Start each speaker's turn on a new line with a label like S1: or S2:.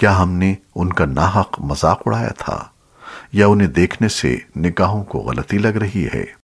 S1: کیا ہم نے ان کا ناحق مذاق اڑایا تھا یا انہیں دیکھنے سے نگاہوں کو غلطی لگ رہی ہے؟